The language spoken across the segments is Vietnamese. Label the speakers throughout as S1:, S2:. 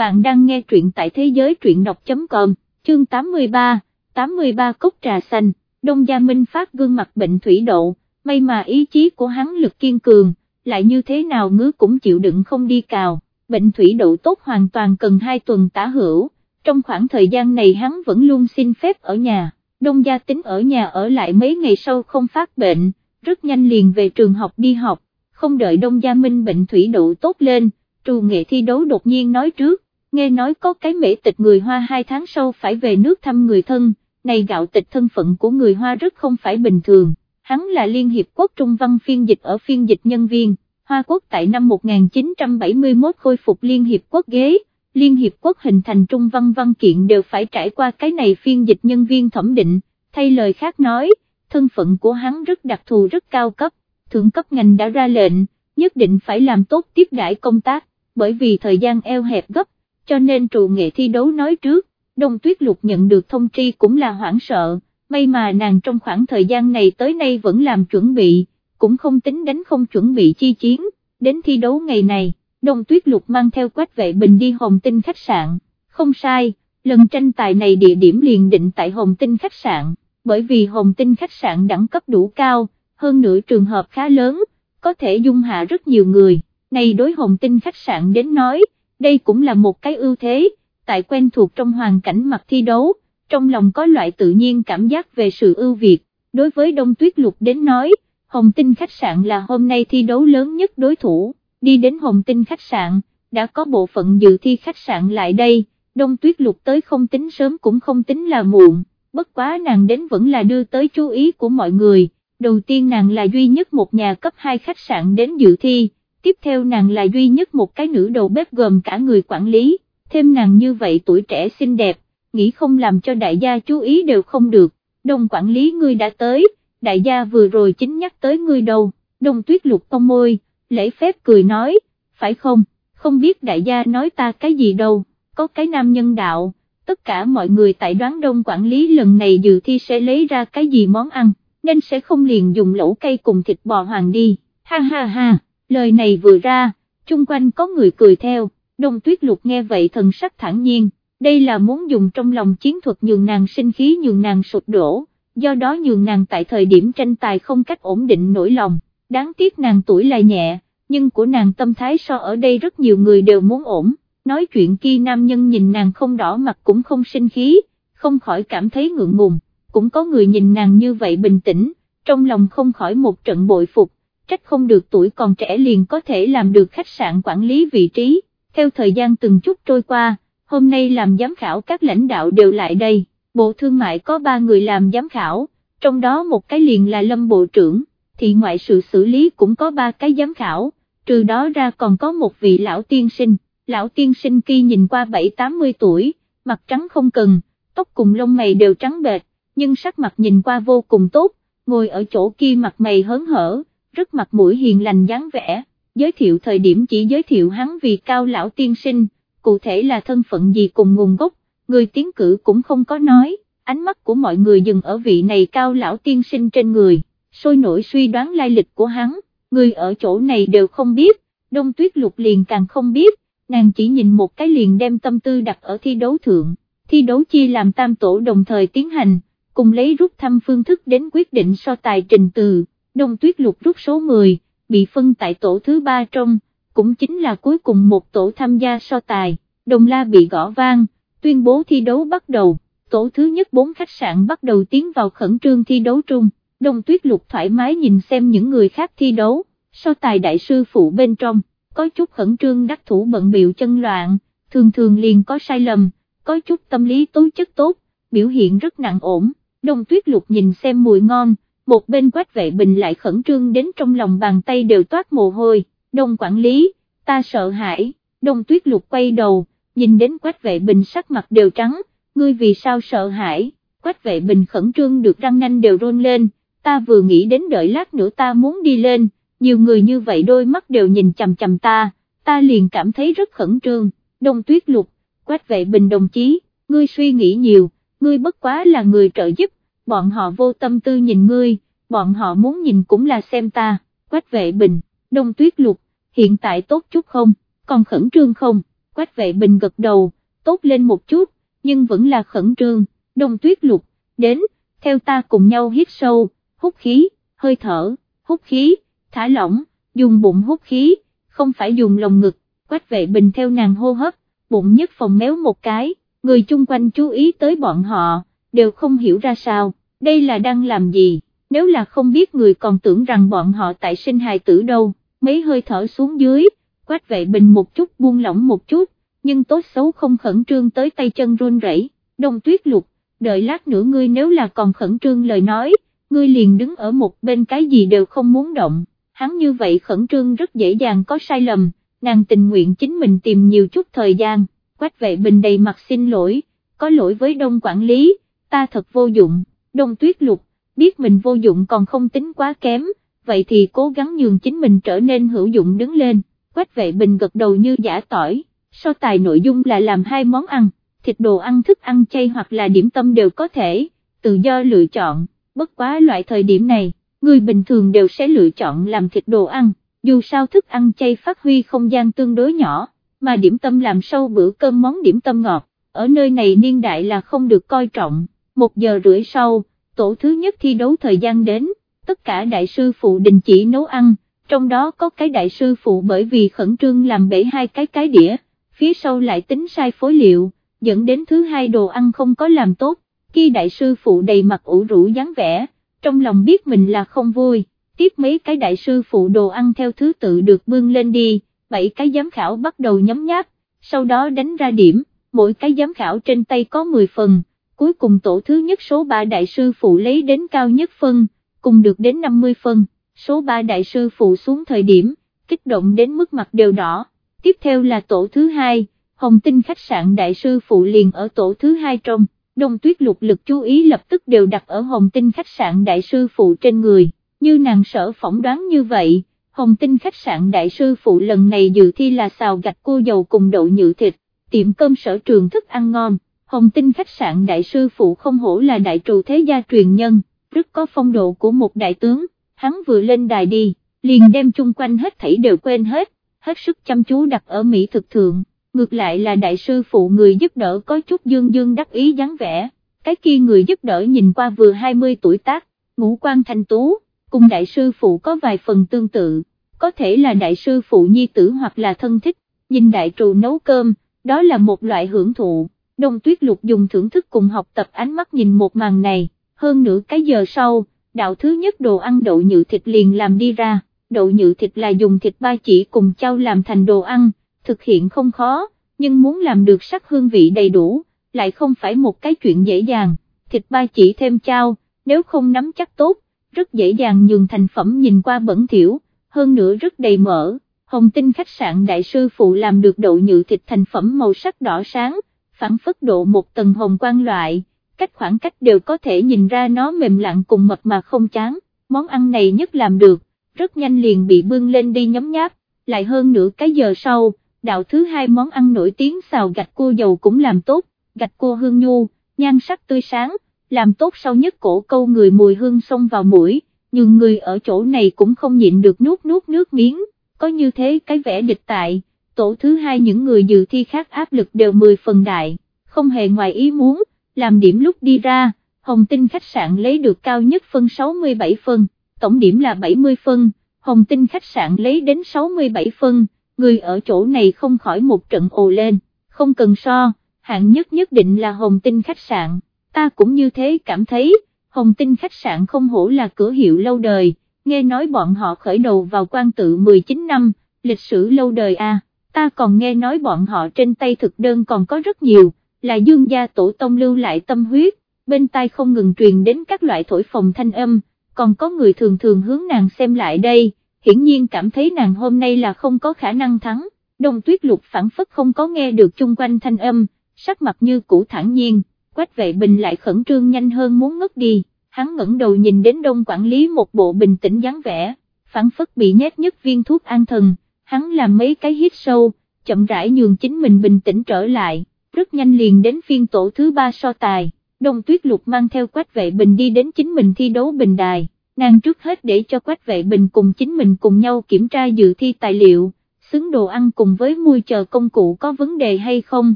S1: bạn đang nghe truyện tại thế giới truyện đọc.com, chương 83, 83 cốc trà xanh, Đông Gia Minh phát gương mặt bệnh thủy độ, may mà ý chí của hắn lực kiên cường, lại như thế nào ngứa cũng chịu đựng không đi cào, bệnh thủy độ tốt hoàn toàn cần 2 tuần tả hữu, trong khoảng thời gian này hắn vẫn luôn xin phép ở nhà, Đông Gia tính ở nhà ở lại mấy ngày sau không phát bệnh, rất nhanh liền về trường học đi học, không đợi Đông Gia Minh bệnh thủy độ tốt lên, trù nghệ thi đấu đột nhiên nói trước, nghe nói có cái mễ tịch người Hoa hai tháng sau phải về nước thăm người thân, này gạo tịch thân phận của người Hoa rất không phải bình thường, hắn là Liên Hiệp Quốc Trung Văn phiên dịch ở phiên dịch nhân viên, Hoa Quốc tại năm 1971 khôi phục Liên Hiệp Quốc ghế, Liên Hiệp Quốc hình thành Trung Văn văn kiện đều phải trải qua cái này phiên dịch nhân viên thẩm định, thay lời khác nói, thân phận của hắn rất đặc thù rất cao cấp, thượng cấp ngành đã ra lệnh, nhất định phải làm tốt tiếp đãi công tác, bởi vì thời gian eo hẹp gấp, cho nên trụ nghệ thi đấu nói trước, Đông Tuyết Lục nhận được thông tri cũng là hoảng sợ, may mà nàng trong khoảng thời gian này tới nay vẫn làm chuẩn bị, cũng không tính đánh không chuẩn bị chi chiến, đến thi đấu ngày này, Đông Tuyết Lục mang theo quách vệ bình đi Hồng Tinh khách sạn, không sai, lần tranh tài này địa điểm liền định tại Hồng Tinh khách sạn, bởi vì Hồng Tinh khách sạn đẳng cấp đủ cao, hơn nữa trường hợp khá lớn, có thể dung hạ rất nhiều người, này đối Hồng Tinh khách sạn đến nói, đây cũng là một cái ưu thế, tại quen thuộc trong hoàn cảnh mặt thi đấu, trong lòng có loại tự nhiên cảm giác về sự ưu việt, đối với Đông Tuyết Lục đến nói, Hồng Tinh khách sạn là hôm nay thi đấu lớn nhất đối thủ, đi đến Hồng Tinh khách sạn, đã có bộ phận dự thi khách sạn lại đây, Đông Tuyết Lục tới không tính sớm cũng không tính là muộn, bất quá nàng đến vẫn là đưa tới chú ý của mọi người, đầu tiên nàng là duy nhất một nhà cấp 2 khách sạn đến dự thi, tiếp theo nàng là duy nhất một cái nữ đầu bếp gồm cả người quản lý, thêm nàng như vậy tuổi trẻ xinh đẹp, nghĩ không làm cho đại gia chú ý đều không được, đông quản lý ngươi đã tới, đại gia vừa rồi chính nhắc tới ngươi đâu, đông tuyết lục cong môi, lễ phép cười nói, phải không, không biết đại gia nói ta cái gì đâu, có cái nam nhân đạo, tất cả mọi người tại đoán đông quản lý lần này dự thi sẽ lấy ra cái gì món ăn, nên sẽ không liền dùng lẩu cây cùng thịt bò hoàng đi, ha ha ha lời này vừa ra, chung quanh có người cười theo, đông tuyết lục nghe vậy thần sắc thản nhiên, đây là muốn dùng trong lòng chiến thuật nhường nàng sinh khí nhường nàng sụp đổ, do đó nhường nàng tại thời điểm tranh tài không cách ổn định nổi lòng, đáng tiếc nàng tuổi là nhẹ, nhưng của nàng tâm thái so ở đây rất nhiều người đều muốn ổn, nói chuyện kia nam nhân nhìn nàng không đỏ mặt cũng không sinh khí, không khỏi cảm thấy ngượng ngùng, cũng có người nhìn nàng như vậy bình tĩnh, trong lòng không khỏi một trận bội phục, trách không được tuổi còn trẻ liền có thể làm được khách sạn quản lý vị trí, theo thời gian từng chút trôi qua, hôm nay làm giám khảo các lãnh đạo đều lại đây, bộ thương mại có ba người làm giám khảo, trong đó một cái liền là lâm bộ trưởng, thì ngoại sự xử lý cũng có ba cái giám khảo, trừ đó ra còn có một vị lão tiên sinh, lão tiên sinh kia nhìn qua 7-80 tuổi, mặt trắng không cần, tóc cùng lông mày đều trắng bệt, nhưng sắc mặt nhìn qua vô cùng tốt, ngồi ở chỗ kia mặt mày hớn hở rất mặt mũi hiền lành dáng vẻ, giới thiệu thời điểm chỉ giới thiệu hắn vì cao lão tiên sinh, cụ thể là thân phận gì cùng nguồn gốc, người tiến cử cũng không có nói, ánh mắt của mọi người dừng ở vị này cao lão tiên sinh trên người, sôi nổi suy đoán lai lịch của hắn, người ở chỗ này đều không biết, đông tuyết lục liền càng không biết, nàng chỉ nhìn một cái liền đem tâm tư đặt ở thi đấu thượng, thi đấu chia làm tam tổ đồng thời tiến hành, cùng lấy rút thăm phương thức đến quyết định so tài trình từ đông tuyết lục rút số 10, bị phân tại tổ thứ ba trong, cũng chính là cuối cùng một tổ tham gia so tài, đồng la bị gõ vang, tuyên bố thi đấu bắt đầu, tổ thứ nhất bốn khách sạn bắt đầu tiến vào khẩn trương thi đấu trung, đông tuyết lục thoải mái nhìn xem những người khác thi đấu, so tài đại sư phụ bên trong, có chút khẩn trương đắc thủ bận biểu chân loạn, thường thường liền có sai lầm, có chút tâm lý tố chất tốt, biểu hiện rất nặng ổn, đông tuyết lục nhìn xem mùi ngon, một bên quách vệ bình lại khẩn trương đến trong lòng bàn tay đều toát mồ hôi, đông quản lý, ta sợ hãi, đông tuyết lục quay đầu, nhìn đến quách vệ bình sắc mặt đều trắng, ngươi vì sao sợ hãi, quách vệ bình khẩn trương được răng nanh đều rôn lên, ta vừa nghĩ đến đợi lát nữa ta muốn đi lên, nhiều người như vậy đôi mắt đều nhìn chầm chầm ta, ta liền cảm thấy rất khẩn trương, đông tuyết lục, quách vệ bình đồng chí, ngươi suy nghĩ nhiều, ngươi bất quá là người trợ giúp, bọn họ vô tâm tư nhìn ngươi, bọn họ muốn nhìn cũng là xem ta, quách vệ bình, đông tuyết lục, hiện tại tốt chút không, còn khẩn trương không, quách vệ bình gật đầu, tốt lên một chút, nhưng vẫn là khẩn trương, đông tuyết lục, đến, theo ta cùng nhau hít sâu, hút khí, hơi thở, hút khí, thả lỏng, dùng bụng hút khí, không phải dùng lồng ngực, quách vệ bình theo nàng hô hấp, bụng nhất phòng méo một cái, người chung quanh chú ý tới bọn họ, đều không hiểu ra sao, đây là đang làm gì, nếu là không biết người còn tưởng rằng bọn họ tại sinh hài tử đâu, mấy hơi thở xuống dưới, quách vệ bình một chút buông lỏng một chút, nhưng tốt xấu không khẩn trương tới tay chân run rẩy. đông tuyết lục, đợi lát nữa ngươi nếu là còn khẩn trương lời nói, ngươi liền đứng ở một bên cái gì đều không muốn động, hắn như vậy khẩn trương rất dễ dàng có sai lầm, nàng tình nguyện chính mình tìm nhiều chút thời gian, quách vệ bình đầy mặt xin lỗi, có lỗi với đông quản lý, ta thật vô dụng, đông tuyết lục, biết mình vô dụng còn không tính quá kém, vậy thì cố gắng nhường chính mình trở nên hữu dụng đứng lên, quách vệ bình gật đầu như giả tỏi, so tài nội dung là làm hai món ăn, thịt đồ ăn thức ăn chay hoặc là điểm tâm đều có thể, tự do lựa chọn, bất quá loại thời điểm này, người bình thường đều sẽ lựa chọn làm thịt đồ ăn, dù sao thức ăn chay phát huy không gian tương đối nhỏ, mà điểm tâm làm sâu bữa cơm món điểm tâm ngọt, ở nơi này niên đại là không được coi trọng, một giờ rưỡi sau, tổ thứ nhất thi đấu thời gian đến, tất cả đại sư phụ đình chỉ nấu ăn, trong đó có cái đại sư phụ bởi vì khẩn trương làm bể hai cái cái đĩa, phía sau lại tính sai phối liệu, dẫn đến thứ hai đồ ăn không có làm tốt, khi đại sư phụ đầy mặt ủ rũ dáng vẻ, trong lòng biết mình là không vui, tiếp mấy cái đại sư phụ đồ ăn theo thứ tự được bưng lên đi, bảy cái giám khảo bắt đầu nhấm nháp, sau đó đánh ra điểm, mỗi cái giám khảo trên tay có 10 phần, cuối cùng tổ thứ nhất số 3 đại sư phụ lấy đến cao nhất phân, cùng được đến 50 phân, số 3 đại sư phụ xuống thời điểm, kích động đến mức mặt đều đỏ, tiếp theo là tổ thứ hai, Hồng Tinh khách sạn đại sư phụ liền ở tổ thứ hai trong, đông tuyết lục lực chú ý lập tức đều đặt ở Hồng Tinh khách sạn đại sư phụ trên người, như nàng sở phỏng đoán như vậy. Hồng Tinh khách sạn đại sư phụ lần này dự thi là xào gạch cua dầu cùng đậu nhự thịt, tiệm cơm sở trường thức ăn ngon, Hồng Tinh khách sạn đại sư phụ không hổ là đại trù thế gia truyền nhân, rất có phong độ của một đại tướng, hắn vừa lên đài đi, liền đem chung quanh hết thảy đều quên hết, hết sức chăm chú đặt ở Mỹ thực thượng, ngược lại là đại sư phụ người giúp đỡ có chút dương dương đắc ý dáng vẻ, cái kia người giúp đỡ nhìn qua vừa 20 tuổi tác, ngũ quan thanh tú, cùng đại sư phụ có vài phần tương tự, có thể là đại sư phụ nhi tử hoặc là thân thích, nhìn đại trù nấu cơm, đó là một loại hưởng thụ, đông tuyết lục dùng thưởng thức cùng học tập ánh mắt nhìn một màn này, hơn nửa cái giờ sau, đạo thứ nhất đồ ăn đậu nhự thịt liền làm đi ra, đậu nhự thịt là dùng thịt ba chỉ cùng trao làm thành đồ ăn, thực hiện không khó, nhưng muốn làm được sắc hương vị đầy đủ, lại không phải một cái chuyện dễ dàng, thịt ba chỉ thêm chao, nếu không nắm chắc tốt, rất dễ dàng nhường thành phẩm nhìn qua bẩn thỉu, hơn nữa rất đầy mỡ. Hồng tinh khách sạn đại sư phụ làm được đậu nhự thịt thành phẩm màu sắc đỏ sáng, phản phất độ một tầng hồng quang loại, cách khoảng cách đều có thể nhìn ra nó mềm lặng cùng mật mà không chán, món ăn này nhất làm được, rất nhanh liền bị bưng lên đi nhấm nháp, lại hơn nửa cái giờ sau, đạo thứ hai món ăn nổi tiếng xào gạch cua dầu cũng làm tốt, gạch cua hương nhu, nhan sắc tươi sáng, làm tốt sau nhất cổ câu người mùi hương xông vào mũi, nhưng người ở chỗ này cũng không nhịn được nuốt nuốt nước miếng, có như thế cái vẻ địch tại, tổ thứ hai những người dự thi khác áp lực đều 10 phần đại, không hề ngoài ý muốn, làm điểm lúc đi ra, Hồng Tinh khách sạn lấy được cao nhất phân 67 phân, tổng điểm là 70 phân, Hồng Tinh khách sạn lấy đến 67 phân, người ở chỗ này không khỏi một trận ồ lên, không cần so, hạng nhất nhất định là Hồng Tinh khách sạn, ta cũng như thế cảm thấy, Hồng Tinh khách sạn không hổ là cửa hiệu lâu đời, nghe nói bọn họ khởi đầu vào quan tự 19 năm, lịch sử lâu đời a ta còn nghe nói bọn họ trên tay thực đơn còn có rất nhiều, là dương gia tổ tông lưu lại tâm huyết, bên tai không ngừng truyền đến các loại thổi phồng thanh âm, còn có người thường thường hướng nàng xem lại đây, hiển nhiên cảm thấy nàng hôm nay là không có khả năng thắng, đông tuyết lục phản phất không có nghe được chung quanh thanh âm, sắc mặt như cũ thẳng nhiên, quách vệ bình lại khẩn trương nhanh hơn muốn ngất đi, hắn ngẩng đầu nhìn đến đông quản lý một bộ bình tĩnh dáng vẻ, phản phất bị nhét nhất viên thuốc an thần, hắn làm mấy cái hít sâu, chậm rãi nhường chính mình bình tĩnh trở lại, rất nhanh liền đến phiên tổ thứ ba so tài, đông tuyết lục mang theo quách vệ bình đi đến chính mình thi đấu bình đài, nàng trước hết để cho quách vệ bình cùng chính mình cùng nhau kiểm tra dự thi tài liệu, xứng đồ ăn cùng với mui chờ công cụ có vấn đề hay không,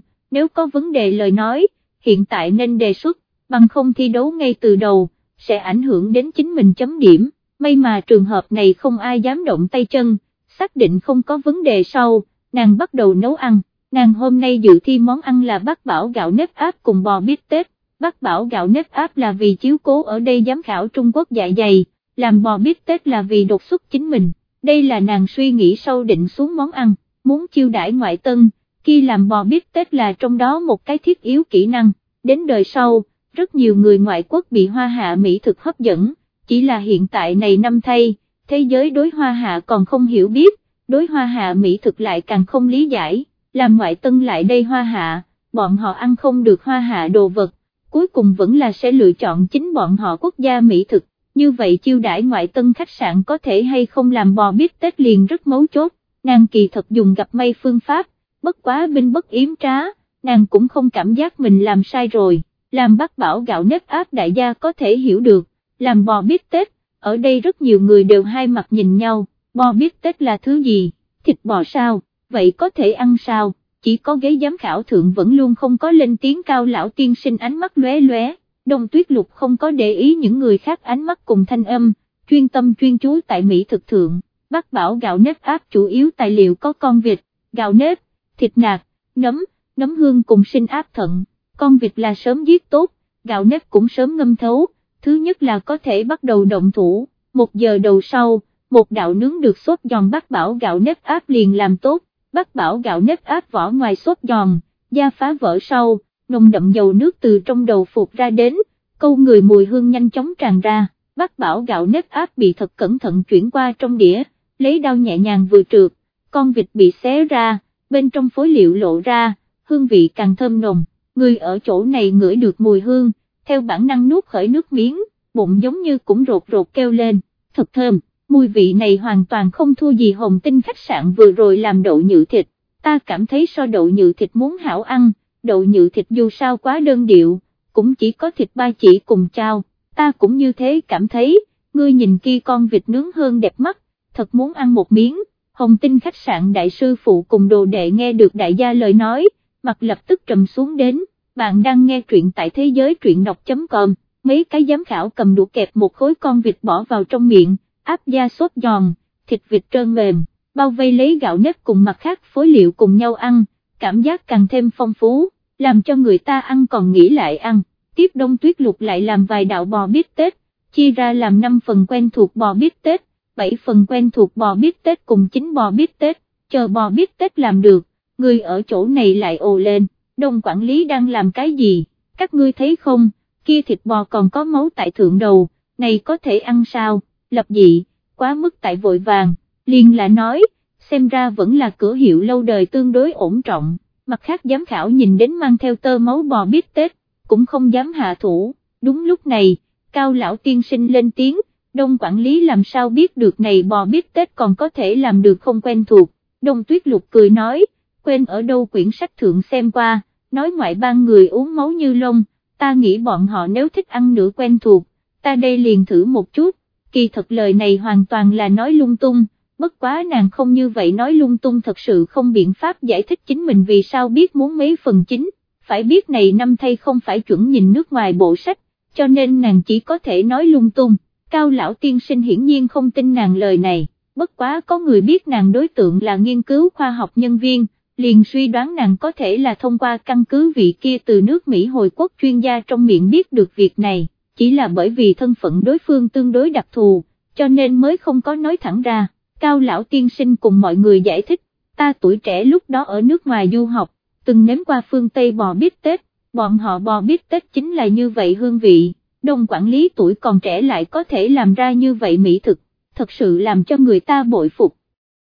S1: nếu có vấn đề lời nói, hiện tại nên đề xuất, bằng không thi đấu ngay từ đầu, sẽ ảnh hưởng đến chính mình chấm điểm, may mà trường hợp này không ai dám động tay chân, xác định không có vấn đề sau, nàng bắt đầu nấu ăn, nàng hôm nay dự thi món ăn là bát bảo gạo nếp áp cùng bò bít tết, bát bảo gạo nếp áp là vì chiếu cố ở đây giám khảo Trung Quốc dạ dày, làm bò bít tết là vì đột xuất chính mình, đây là nàng suy nghĩ sâu định xuống món ăn, muốn chiêu đãi ngoại tân, khi làm bò bít tết là trong đó một cái thiết yếu kỹ năng, đến đời sau, rất nhiều người ngoại quốc bị hoa hạ mỹ thực hấp dẫn, chỉ là hiện tại này năm thay, thế giới đối hoa hạ còn không hiểu biết, đối hoa hạ mỹ thực lại càng không lý giải, làm ngoại tân lại đây hoa hạ, bọn họ ăn không được hoa hạ đồ vật, cuối cùng vẫn là sẽ lựa chọn chính bọn họ quốc gia mỹ thực, như vậy chiêu đãi ngoại tân khách sạn có thể hay không làm bò biết tết liền rất mấu chốt, nàng kỳ thật dùng gặp may phương pháp, bất quá binh bất yếm trá, nàng cũng không cảm giác mình làm sai rồi, làm bác bảo gạo nếp áp đại gia có thể hiểu được, làm bò biết tết, ở đây rất nhiều người đều hai mặt nhìn nhau, bò biết tết là thứ gì, thịt bò sao, vậy có thể ăn sao, chỉ có ghế giám khảo thượng vẫn luôn không có lên tiếng cao lão tiên sinh ánh mắt lóe lóe, đông tuyết lục không có để ý những người khác ánh mắt cùng thanh âm, chuyên tâm chuyên chú tại Mỹ thực thượng, bác bảo gạo nếp áp chủ yếu tài liệu có con vịt, gạo nếp, thịt nạc, nấm, nấm hương cùng sinh áp thận, con vịt là sớm giết tốt, gạo nếp cũng sớm ngâm thấu, thứ nhất là có thể bắt đầu động thủ, một giờ đầu sau, một đạo nướng được sốt giòn bát bảo gạo nếp áp liền làm tốt, bát bảo gạo nếp áp vỏ ngoài sốt giòn, da phá vỡ sau, nồng đậm dầu nước từ trong đầu phục ra đến, câu người mùi hương nhanh chóng tràn ra, bác bảo gạo nếp áp bị thật cẩn thận chuyển qua trong đĩa, lấy đao nhẹ nhàng vừa trượt, con vịt bị xé ra, bên trong phối liệu lộ ra, hương vị càng thơm nồng, người ở chỗ này ngửi được mùi hương, theo bản năng nuốt khởi nước miếng, bụng giống như cũng rột rột kêu lên, thật thơm, mùi vị này hoàn toàn không thua gì hồng tinh khách sạn vừa rồi làm đậu nhự thịt, ta cảm thấy so đậu nhự thịt muốn hảo ăn, đậu nhự thịt dù sao quá đơn điệu, cũng chỉ có thịt ba chỉ cùng trao, ta cũng như thế cảm thấy, ngươi nhìn kia con vịt nướng hơn đẹp mắt, thật muốn ăn một miếng, hồng tinh khách sạn đại sư phụ cùng đồ đệ nghe được đại gia lời nói, mặt lập tức trầm xuống đến, bạn đang nghe truyện tại thế giới truyện đọc.com, mấy cái giám khảo cầm đũa kẹp một khối con vịt bỏ vào trong miệng, áp da sốt giòn, thịt vịt trơn mềm, bao vây lấy gạo nếp cùng mặt khác phối liệu cùng nhau ăn, cảm giác càng thêm phong phú, làm cho người ta ăn còn nghĩ lại ăn, tiếp đông tuyết lục lại làm vài đạo bò bít tết, chia ra làm 5 phần quen thuộc bò bít tết, 7 phần quen thuộc bò bít tết cùng 9 bò bít tết, chờ bò bít tết làm được, người ở chỗ này lại ồ lên, đông quản lý đang làm cái gì, các ngươi thấy không, kia thịt bò còn có máu tại thượng đầu, này có thể ăn sao, lập dị, quá mức tại vội vàng, liền là nói, xem ra vẫn là cửa hiệu lâu đời tương đối ổn trọng, mặt khác giám khảo nhìn đến mang theo tơ máu bò bít tết, cũng không dám hạ thủ, đúng lúc này, cao lão tiên sinh lên tiếng, đông quản lý làm sao biết được này bò bít tết còn có thể làm được không quen thuộc, đông tuyết lục cười nói, quên ở đâu quyển sách thượng xem qua, nói ngoại ban người uống máu như lông, ta nghĩ bọn họ nếu thích ăn nữa quen thuộc, ta đây liền thử một chút, kỳ thật lời này hoàn toàn là nói lung tung, bất quá nàng không như vậy nói lung tung thật sự không biện pháp giải thích chính mình vì sao biết muốn mấy phần chính, phải biết này năm thay không phải chuẩn nhìn nước ngoài bộ sách, cho nên nàng chỉ có thể nói lung tung, cao lão tiên sinh hiển nhiên không tin nàng lời này, bất quá có người biết nàng đối tượng là nghiên cứu khoa học nhân viên, liền suy đoán nàng có thể là thông qua căn cứ vị kia từ nước Mỹ hồi quốc chuyên gia trong miệng biết được việc này, chỉ là bởi vì thân phận đối phương tương đối đặc thù, cho nên mới không có nói thẳng ra, cao lão tiên sinh cùng mọi người giải thích, ta tuổi trẻ lúc đó ở nước ngoài du học, từng nếm qua phương Tây bò bít tết, bọn họ bò bít tết chính là như vậy hương vị, đông quản lý tuổi còn trẻ lại có thể làm ra như vậy mỹ thực, thật sự làm cho người ta bội phục.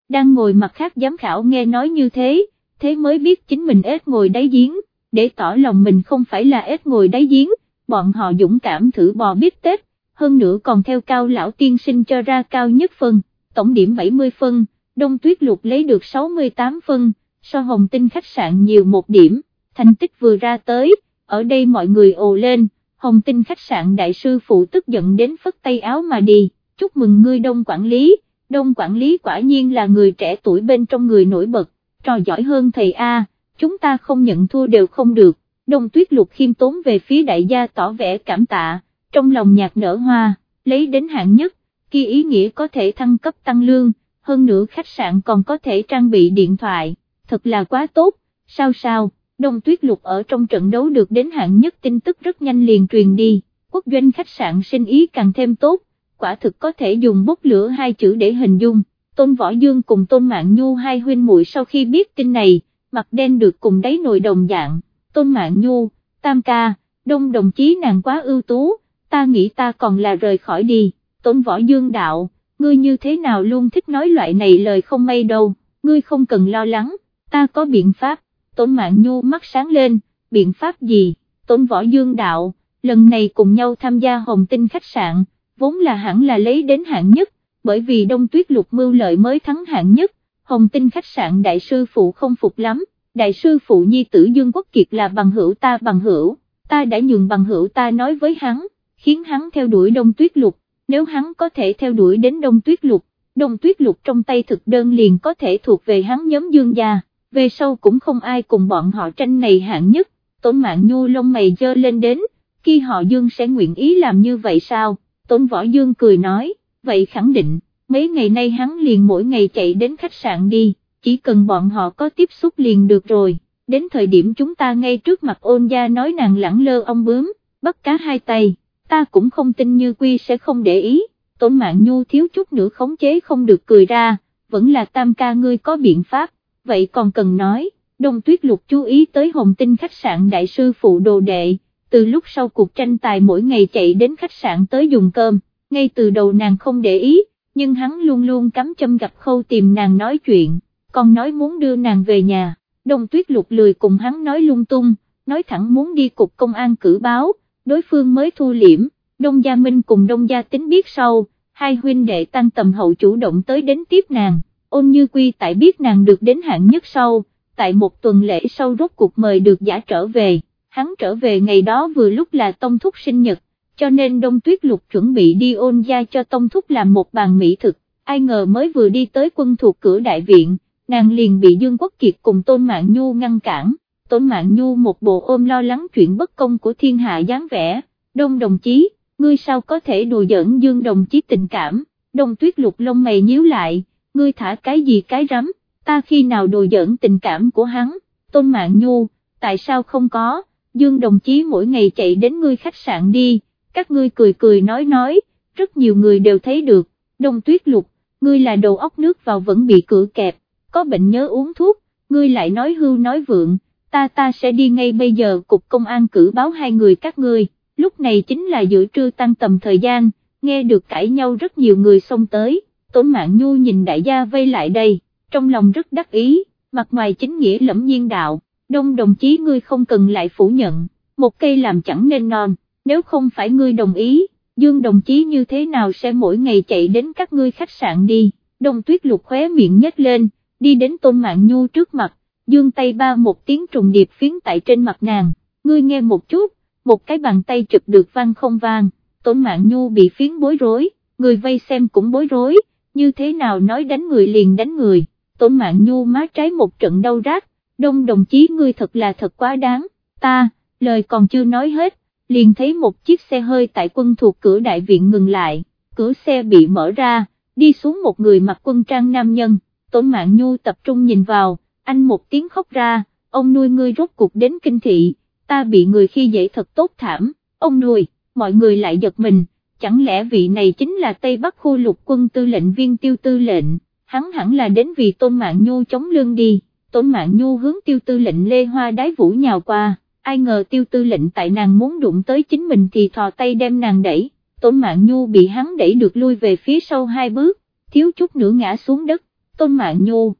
S1: Đang ngồi mặt khác giám khảo nghe nói như thế, thế mới biết chính mình ếch ngồi đáy giếng, để tỏ lòng mình không phải là ếch ngồi đáy giếng, bọn họ dũng cảm thử bò bít tết, hơn nữa còn theo cao lão tiên sinh cho ra cao nhất phân, tổng điểm 70 phân, đông tuyết lục lấy được 68 phân, so hồng tinh khách sạn nhiều một điểm, thành tích vừa ra tới, ở đây mọi người ồ lên, hồng tinh khách sạn đại sư phụ tức giận đến phất tay áo mà đi, chúc mừng ngươi đông quản lý, đông quản lý quả nhiên là người trẻ tuổi bên trong người nổi bật, trò giỏi hơn thầy A, chúng ta không nhận thua đều không được, đông tuyết lục khiêm tốn về phía đại gia tỏ vẻ cảm tạ, trong lòng nhạc nở hoa, lấy đến hạng nhất, kia ý nghĩa có thể thăng cấp tăng lương, hơn nữa khách sạn còn có thể trang bị điện thoại, thật là quá tốt, sao sao, đông tuyết lục ở trong trận đấu được đến hạng nhất tin tức rất nhanh liền truyền đi, quốc doanh khách sạn sinh ý càng thêm tốt, quả thực có thể dùng bút lửa hai chữ để hình dung, Tôn Võ Dương cùng Tôn Mạng Nhu hai huynh muội sau khi biết tin này, mặt đen được cùng đáy nồi đồng dạng, Tôn Mạng Nhu, Tam Ca, Đông đồng chí nàng quá ưu tú, ta nghĩ ta còn là rời khỏi đi, Tôn Võ Dương đạo, ngươi như thế nào luôn thích nói loại này lời không may đâu, ngươi không cần lo lắng, ta có biện pháp, Tôn Mạng Nhu mắt sáng lên, biện pháp gì, Tôn Võ Dương đạo, lần này cùng nhau tham gia hồng tinh khách sạn, vốn là hẳn là lấy đến hạng nhất, bởi vì đông tuyết lục mưu lợi mới thắng hạng nhất, hồng tinh khách sạn đại sư phụ không phục lắm, đại sư phụ nhi tử Dương Quốc Kiệt là bằng hữu ta bằng hữu, ta đã nhường bằng hữu ta nói với hắn, khiến hắn theo đuổi đông tuyết lục, nếu hắn có thể theo đuổi đến đông tuyết lục, đông tuyết lục trong tay thực đơn liền có thể thuộc về hắn nhóm Dương gia, về sau cũng không ai cùng bọn họ tranh này hạng nhất, tổn mạng nhu lông mày dơ lên đến, khi họ Dương sẽ nguyện ý làm như vậy sao? Tôn Võ Dương cười nói, vậy khẳng định, mấy ngày nay hắn liền mỗi ngày chạy đến khách sạn đi, chỉ cần bọn họ có tiếp xúc liền được rồi, đến thời điểm chúng ta ngay trước mặt ôn gia nói nàng lẳng lơ ông bướm, bắt cá hai tay, ta cũng không tin như quy sẽ không để ý, Tôn Mạng Nhu thiếu chút nữa khống chế không được cười ra, vẫn là tam ca ngươi có biện pháp, vậy còn cần nói, Đông Tuyết Lục chú ý tới hồng tinh khách sạn đại sư phụ đồ đệ từ lúc sau cuộc tranh tài mỗi ngày chạy đến khách sạn tới dùng cơm, ngay từ đầu nàng không để ý, nhưng hắn luôn luôn cắm châm gặp khâu tìm nàng nói chuyện, còn nói muốn đưa nàng về nhà, đông tuyết lục lười cùng hắn nói lung tung, nói thẳng muốn đi cục công an cử báo, đối phương mới thu liễm, đông gia minh cùng đông gia tính biết sau, hai huynh đệ tăng tầm hậu chủ động tới đến tiếp nàng, ôn như quy tại biết nàng được đến hạng nhất sau, tại một tuần lễ sau rốt cuộc mời được giả trở về. Hắn trở về ngày đó vừa lúc là Tông Thúc sinh nhật, cho nên Đông Tuyết Lục chuẩn bị đi ôn gia cho Tông Thúc làm một bàn mỹ thực, ai ngờ mới vừa đi tới quân thuộc cửa đại viện, nàng liền bị Dương Quốc Kiệt cùng Tôn Mạng Nhu ngăn cản, Tôn Mạng Nhu một bộ ôm lo lắng chuyện bất công của thiên hạ dáng vẻ, Đông đồng chí, ngươi sao có thể đùa giỡn Dương đồng chí tình cảm, Đông Tuyết Lục lông mày nhíu lại, ngươi thả cái gì cái rắm, ta khi nào đùa giỡn tình cảm của hắn, Tôn Mạng Nhu, tại sao không có? Dương đồng chí mỗi ngày chạy đến ngươi khách sạn đi, các ngươi cười cười nói nói, rất nhiều người đều thấy được, đông tuyết lục, ngươi là đầu óc nước vào vẫn bị cửa kẹp, có bệnh nhớ uống thuốc, ngươi lại nói hưu nói vượng, ta ta sẽ đi ngay bây giờ cục công an cử báo hai người các ngươi, lúc này chính là giữa trưa tăng tầm thời gian, nghe được cãi nhau rất nhiều người xông tới, tổn mạng nhu nhìn đại gia vây lại đây, trong lòng rất đắc ý, mặt ngoài chính nghĩa lẫm nhiên đạo đông đồng chí ngươi không cần lại phủ nhận, một cây làm chẳng nên non, nếu không phải ngươi đồng ý, dương đồng chí như thế nào sẽ mỗi ngày chạy đến các ngươi khách sạn đi, đông tuyết lục khóe miệng nhếch lên, đi đến tôn mạng nhu trước mặt, dương tay ba một tiếng trùng điệp phiến tại trên mặt nàng, ngươi nghe một chút, một cái bàn tay chụp được vang không vang, tôn mạng nhu bị phiến bối rối, người vây xem cũng bối rối, như thế nào nói đánh người liền đánh người, tôn mạng nhu má trái một trận đau rát, đông đồng chí ngươi thật là thật quá đáng, ta, lời còn chưa nói hết, liền thấy một chiếc xe hơi tại quân thuộc cửa đại viện ngừng lại, cửa xe bị mở ra, đi xuống một người mặc quân trang nam nhân, tổn mạng nhu tập trung nhìn vào, anh một tiếng khóc ra, ông nuôi ngươi rốt cuộc đến kinh thị, ta bị người khi dễ thật tốt thảm, ông nuôi, mọi người lại giật mình, chẳng lẽ vị này chính là Tây Bắc khu lục quân tư lệnh viên tiêu tư lệnh, hắn hẳn là đến vì tôn mạng nhu chống lương đi. Tôn Mạng Nhu hướng tiêu tư lệnh Lê Hoa đái vũ nhào qua, ai ngờ tiêu tư lệnh tại nàng muốn đụng tới chính mình thì thò tay đem nàng đẩy, Tôn Mạng Nhu bị hắn đẩy được lui về phía sau hai bước, thiếu chút nữa ngã xuống đất, Tôn Mạng Nhu,